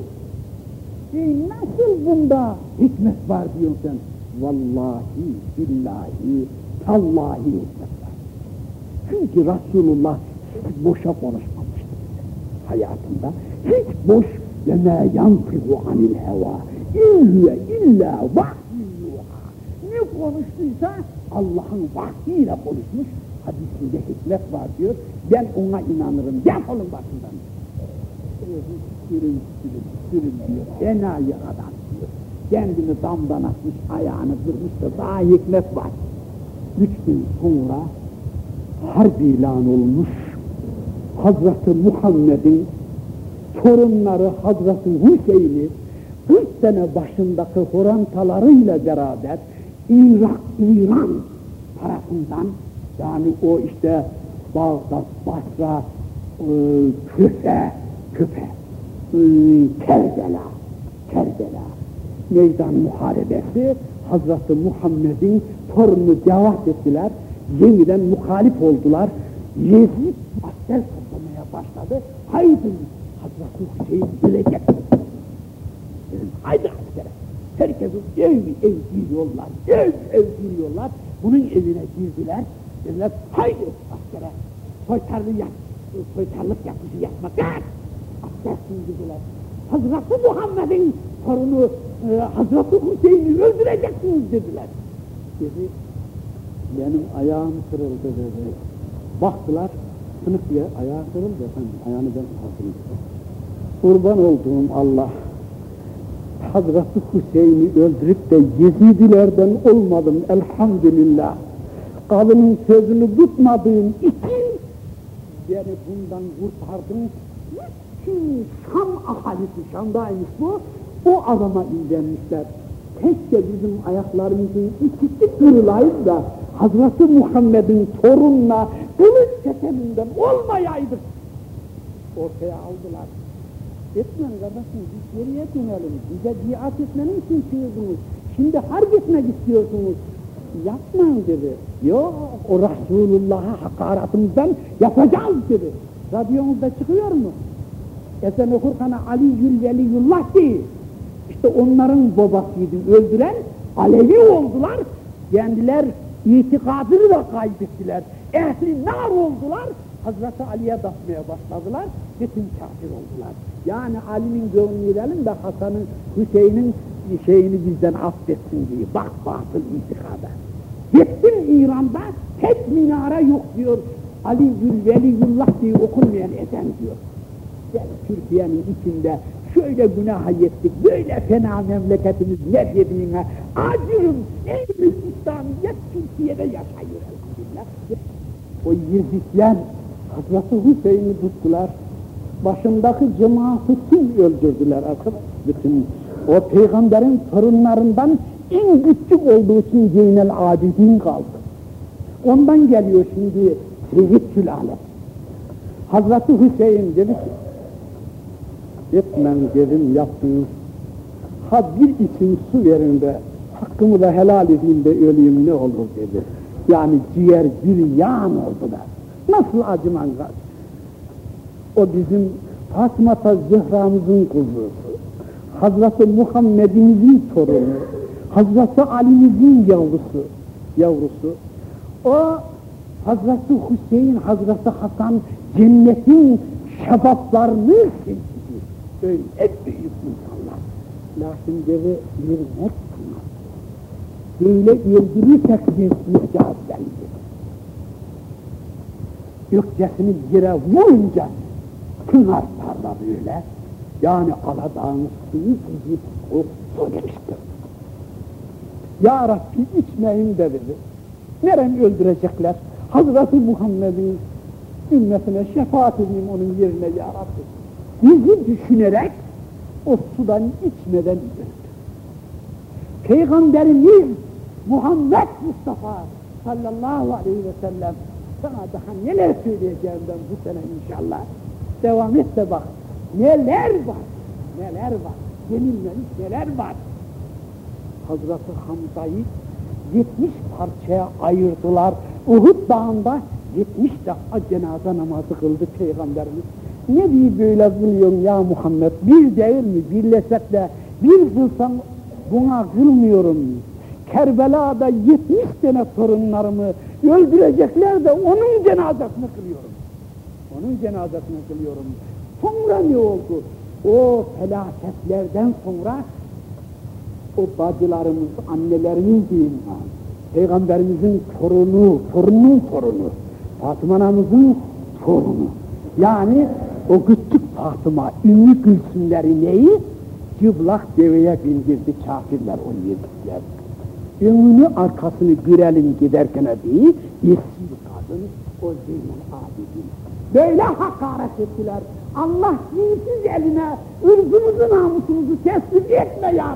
E nasıl bunda hikmet var diyorsun sen? Vallahi, billahi, tallahi hikmet var. Çünkü Resulullah hiç boşa konuşmamıştır hayatında. Hiç boş ve ma yantıhu anil heva. İnhiye illa vahyi Ne konuştuysa Allah'ın vahyiyle konuşmuş. Hadisinde hikmet var diyor. Ben ona inanırım. Defolun başından. Sürün, sürün, sürün diyor. Enayi adam diyor. Kendini damdan atmış, ayağını kırmış da daha hikmet var. Üç gün sonra harp ilan olmuş. Hazreti Muhammed'in torunları Hazreti Hüseyin'i 40 sene başındaki horantalarıyla beraber Irak, İran tarafından yani o işte Bağdat, Basra, e, Küfe, Küfe, e, Kerbela, Kerbela meydan muharebesi Hazreti Muhammed'in torunu cevat ettiler, yeniden muhalif oldular. Yezid asker toplamaya başladı. Haydi Hazreti Hüseyin. Dedim, haydi askere. Herkesi ev ev giriyorlar, ev ev giriyorlar. Bunun evine girdiler. Dediler, haydi askere. Soytarlı yap, soytarlık yapışı yapmak. Kalk! Askersin dediler. Hazreti Muhammed'in torunu e, Hazreti Hüseyin'i öldüreceksiniz dediler. Dedi, benim ayağım kırıldı dedi. Baktılar, sınıf diye ayağı kırıldı efendim, ayağını ben aldım. Kurban olduğum Allah, Hazreti Hüseyin'i öldürüp de Yezidilerden olmadım elhamdülillah. Kadının sözünü tutmadığım için beni bundan kurtardın. Bütün Şam ahalisi, Şam'daymış bu, o adama imrenmişler. Keşke bizim ayaklarımızın ikisi kırılaydı da Hazreti Muhammed'in torununa kılıç çekeminden olmayaydık. Ortaya aldılar. Etmeyin kardeşim, biz geriye dönelim. Bize cihat etmenin için çığırdınız. Şimdi harp etmek istiyorsunuz. Yapmayın dedi. Yok, o Resulullah'a hakaratımızdan yapacağız dedi. Radyomuzda çıkıyor mu? Ezan okurken Ali Yül Veliyullah değil. İşte onların babasıydı öldüren Alevi oldular. Kendiler itikadını da kaybettiler. Ehli nar oldular. Hazreti Ali'ye basmaya başladılar. Bütün kafir oldular. Yani Ali'nin gönlünü verelim de Hasan'ın, Hüseyin'in şeyini bizden affetsin diye. Bak batıl itikada. Gittin İran'da tek minare yok diyor. Ali Gül Veliyullah diye okunmayan eden diyor. Yani Türkiye'nin içinde şöyle günah ettik, böyle fena memleketimiz ne dediğine acırım, büyük İslamiyet Türkiye'de yaşıyor elhamdülillah. O Yezidler Hazreti Hüseyin'i tuttular, başındaki cemaati tüm öldürdüler arkadaş. Bütün o peygamberin torunlarından en küçük olduğu için Zeynel Abidin kaldı. Ondan geliyor şimdi Seyyid Sülalet. Hazreti Hüseyin dedi ki, etmem dedim yaptınız. Ha bir için su verin de hakkımı da helal edeyim de öleyim ne olur dedi. Yani ciğer bir yağın oldu da. Nasıl acıman? O bizim Fatıma Zehra'mızın kuzusu. Hazreti Muhammed'imizin torunu. Hazreti Ali'mizin yavrusu. Yavrusu. O Hazreti Hüseyin, Hazreti Hasan cennetin şebaplarını sildi. Öyle büyük insanlar. Lakin deve bir net bunlar. Böyle öldürürsek resmi cevaplarıydı. Gökçesini yere vurunca pınar parla böyle. Yani Aladağ'ın suyu gibi o su geçti. Ya Rabbi içmeyin de dedi. Nerem öldürecekler? Hazreti Muhammed'in ümmetine şefaat edeyim onun yerine ya Rabbi. Bizi düşünerek o sudan içmeden öldü. Peygamberimiz Muhammed Mustafa sallallahu aleyhi ve sellem sana daha neler söyleyeceğim ben bu sene inşallah. Devam et de bak. Neler var, neler var, yenilmemiş neler var. Hazreti Hamza'yı 70 parçaya ayırdılar. Uhud dağında 70 defa cenaze namazı kıldı Peygamberimiz. Ne diye böyle kılıyorsun ya Muhammed? Bir değil mi? Birleşsek de bir kılsam buna kılmıyorum. Kerbela'da 70 tane torunlarımı öldürecekler de onun cenazesini kılıyorum. Onun cenazesini kılıyorum. Sonra ne oldu? O felaketlerden sonra o bacılarımız, annelerimiz diyeyim ben. Peygamberimizin torunu, torunun torunu, Fatıma anamızın torunu. Yani o küçük Fatıma, ünlü gülsünleri neyi? Cıblak deveye bindirdi kafirler o yedikler. Önünü arkasını görelim giderken değil, yeşil kadın o Zeynel Abidin. Böyle hakaret ettiler. Allah dinsiz eline ırzımızı namusumuzu teslim etme ya.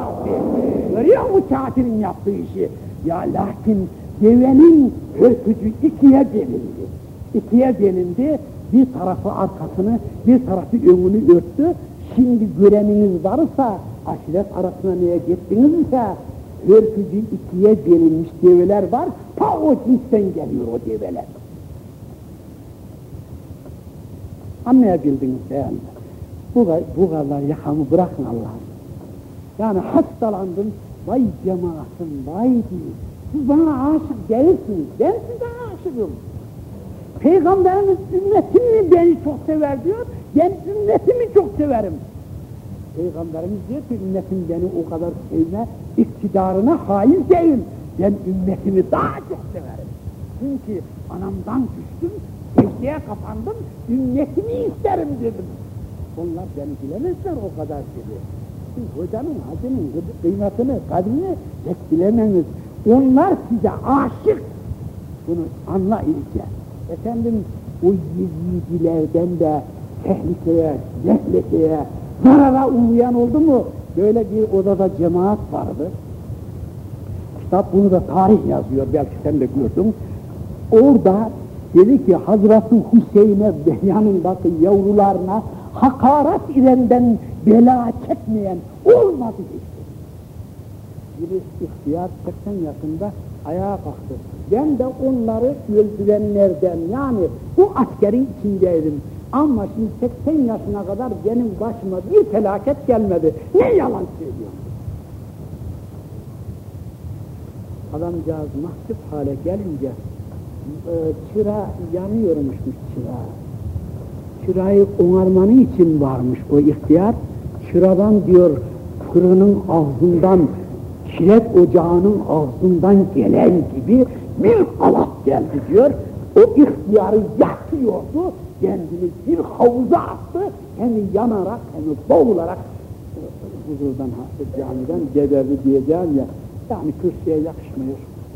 Görüyor mu kafirin yaptığı işi? Ya lakin devenin hörpücü ikiye delindi. İkiye delindi. Bir tarafı arkasını, bir tarafı önünü örttü. Şimdi göreniniz varsa, aşiret arasına neye gittinizse, hörpücü ikiye delinmiş develer var. Ta o cinsten geliyor o develer. Anlayabildiniz mi? Bu, bu kadar yakamı bırakın Allah'ım. Yani hastalandım, vay cemaatim, vay diye. Siz bana aşık değilsiniz, ben size aşığım. Peygamberimiz ümmetim mi beni çok sever diyor, ben ümmetimi çok severim. Peygamberimiz diyor ki ümmetim beni o kadar sevme, iktidarına haiz değil. Ben ümmetimi daha çok severim. Çünkü anamdan düştüm, secdeye kapandım, ümmetimi isterim dedim. Onlar beni bilemezler o kadar dedi. Siz hocanın hacının kıymetini, kadrini pek bilemeniz. Onlar size aşık. Bunu anla iyice. Efendim o Yezidilerden de tehlikeye, zehlekeye, zarara uğrayan oldu mu? Böyle bir odada cemaat vardı. Kitap bunu da tarih yazıyor, belki sen de gördün. Orada dedi ki Hazreti Hüseyin'e ve yanındaki yavrularına hakaret edenden bela çekmeyen olmadı dedi. Biri ihtiyar 80 yaşında ayağa kalktı. Ben de onları öldürenlerden yani bu askerin içindeydim. Ama şimdi 80 yaşına kadar benim başıma bir felaket gelmedi. Ne yalan söylüyorum. Adamcağız mahcup hale gelince çıra yanıyormuşmuş çıra. Çırayı onarmanın için varmış o ihtiyar. Çıradan diyor fırının ağzından, kiret ocağının ağzından gelen gibi bir halat geldi diyor. O ihtiyarı yakıyordu, kendini bir havuza attı, hem yanarak hem boğularak huzurdan, camiden geberdi diyeceğim ya, yani kürsüye yakışmıyor.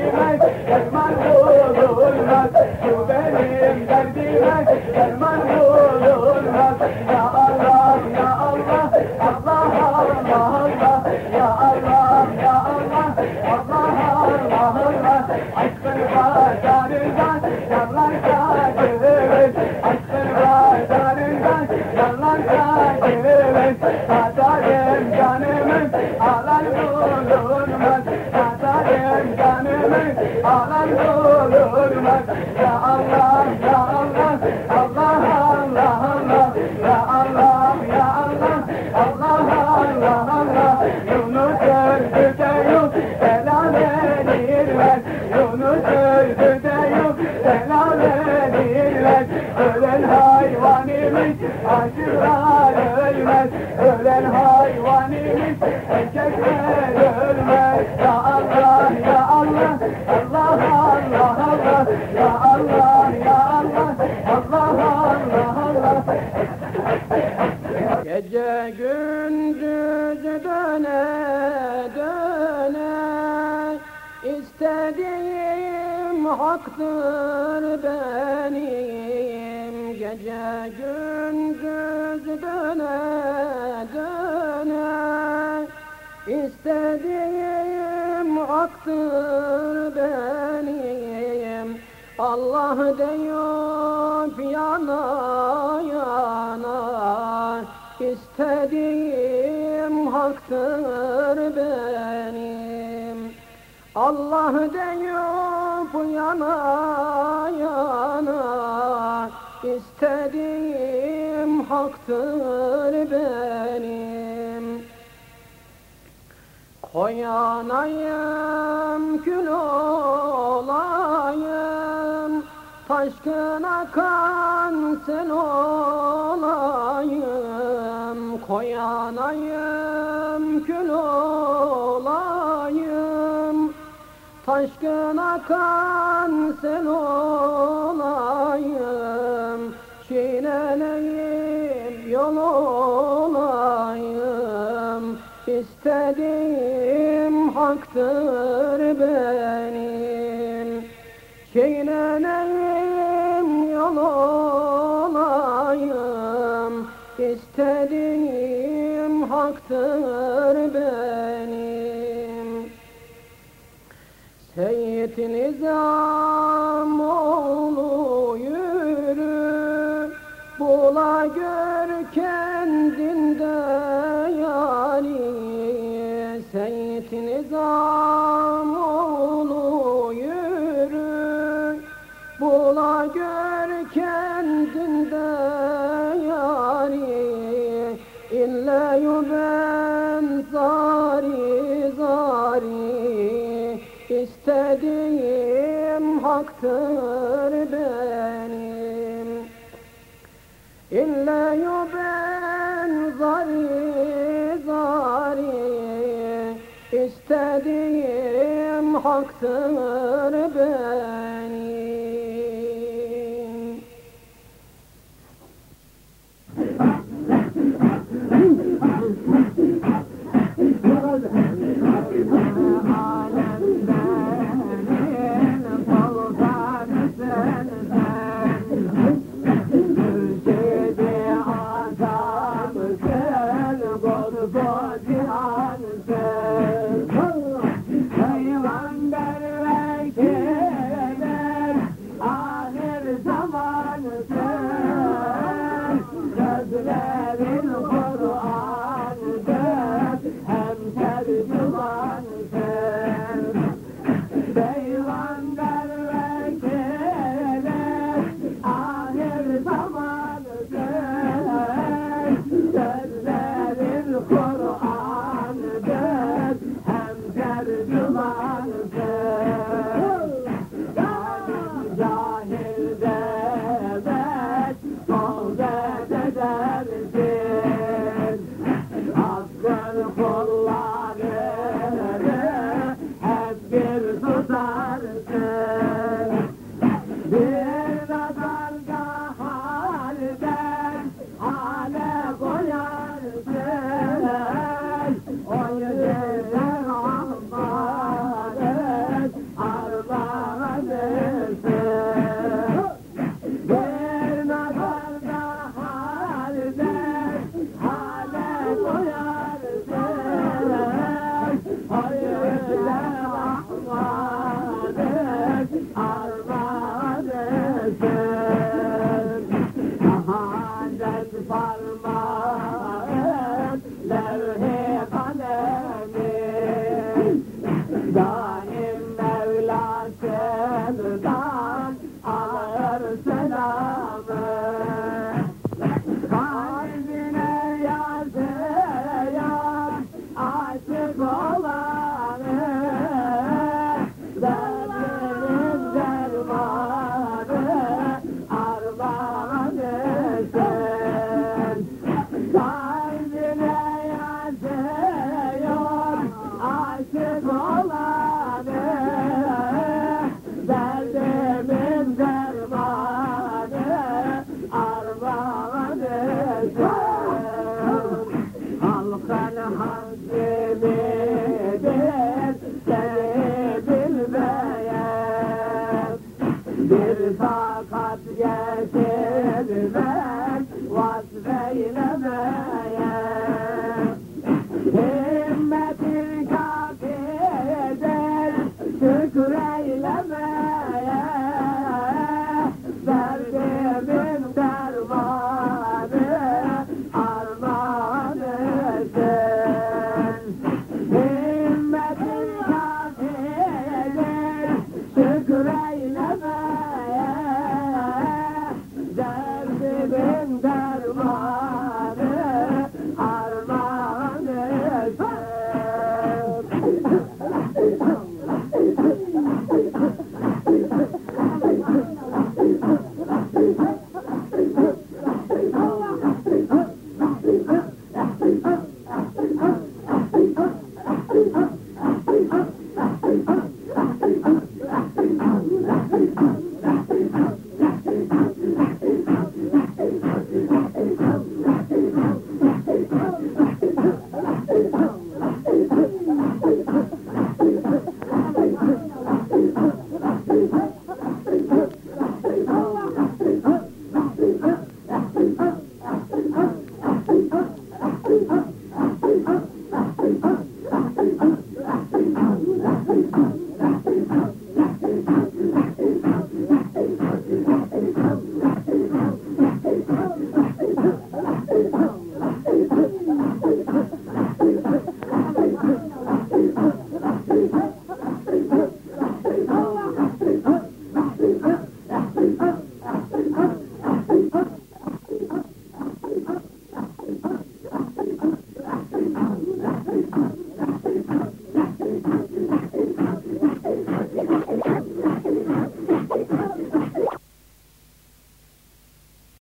Derdime derman olunmaz Bu benim derdime aman olur ya Allah. Allah deyip yana yana. İstediğim haktır benim. Koyanayım kül olayım. Taşkın akan sel olayım Aşkın akan sen olayım Çiğneleyim yol olayım. İstediğim haktır benim Çiğneleyim yol olayım. İstediğim haktır geneza kör benim. İlle yo ben zari zari. İstediğim haktır.